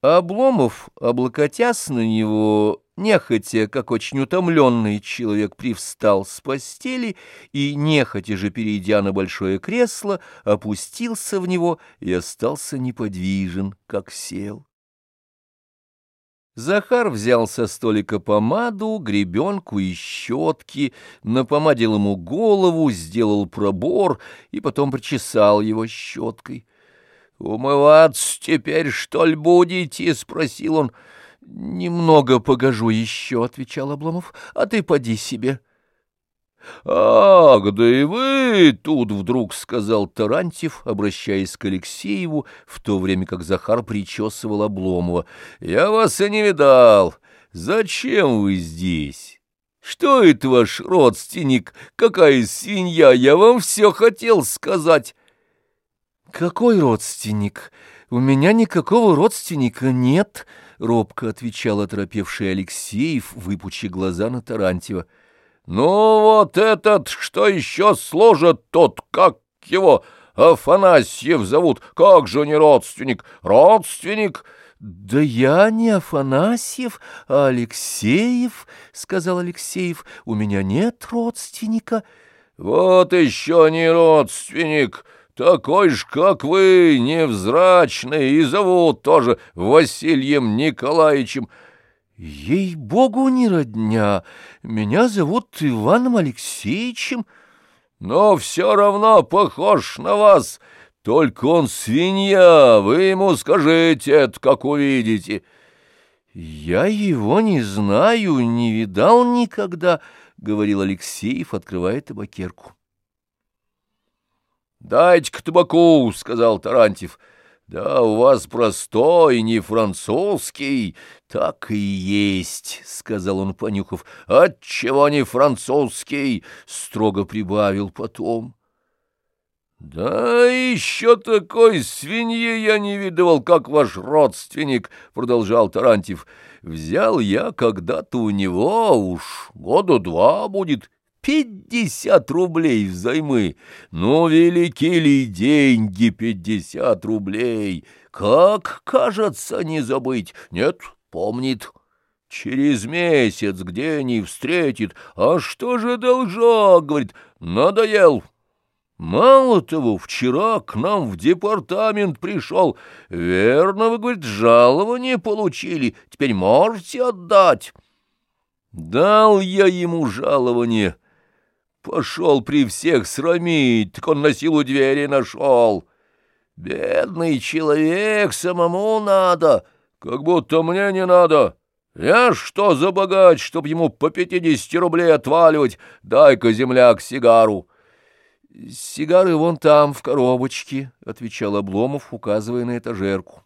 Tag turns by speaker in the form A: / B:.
A: Обломов, облокотясь на него, нехотя, как очень утомленный человек, привстал с постели и, нехотя же перейдя на большое кресло, опустился в него и остался неподвижен, как сел. Захар взял со столика помаду, гребенку и щетки, напомадил ему голову, сделал пробор и потом причесал его щеткой. «Умываться теперь, что ли, будете?» — спросил он. «Немного погожу еще», — отвечал Обломов, — «а ты поди себе». «Ах, да и вы тут вдруг», — сказал Тарантьев, обращаясь к Алексееву, в то время как Захар причесывал Обломова. «Я вас и не видал. Зачем вы здесь? Что это ваш родственник? Какая свинья? Я вам все хотел сказать».
B: «Какой родственник? У меня никакого родственника нет», — робко отвечал оторопевший Алексеев, выпучи глаза на Тарантьева.
A: «Ну вот этот, что еще служит тот, как его, Афанасьев зовут, как же не родственник? Родственник!»
B: «Да я не Афанасьев, а Алексеев», — сказал Алексеев, — «у меня нет родственника».
A: «Вот еще не родственник!» Такой ж, как вы, невзрачный, и зовут тоже Васильем Николаевичем.
B: Ей-богу, не родня, меня зовут Иваном Алексеевичем.
A: Но все равно похож на вас, только он свинья, вы ему скажите это, как увидите.
B: Я его не знаю, не видал никогда, — говорил Алексеев, открывая табакерку.
A: «Дайте-ка табаку», — сказал Тарантьев. «Да у вас простой, не французский». «Так и есть», — сказал он, понюхав. «Отчего не французский?» — строго прибавил потом. «Да еще такой свиньи я не видывал, как ваш родственник», — продолжал Тарантьев. «Взял я когда-то у него, уж года два будет, Пятьдесят рублей взаймы! Ну, велики ли деньги пятьдесят рублей? Как, кажется, не забыть? Нет, помнит. Через месяц где не встретит. А что же должок, говорит, надоел. Мало того, вчера к нам в департамент пришел. Верно, вы, говорит, жалование получили, теперь можете отдать. Дал я ему жалование — Пошел при всех срамить, так он на силу двери нашел. Бедный человек, самому надо, как будто мне не надо. Я что за богач, чтоб ему по пятидесяти рублей отваливать? Дай-ка, земляк, сигару.
B: — Сигары вон там, в коробочке, — отвечал Обломов, указывая на этажерку.